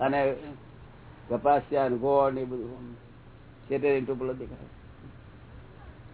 અને કપાસિયા ગોળ ને બધું છેતર ઇન્ટુ પેલો દેખાય.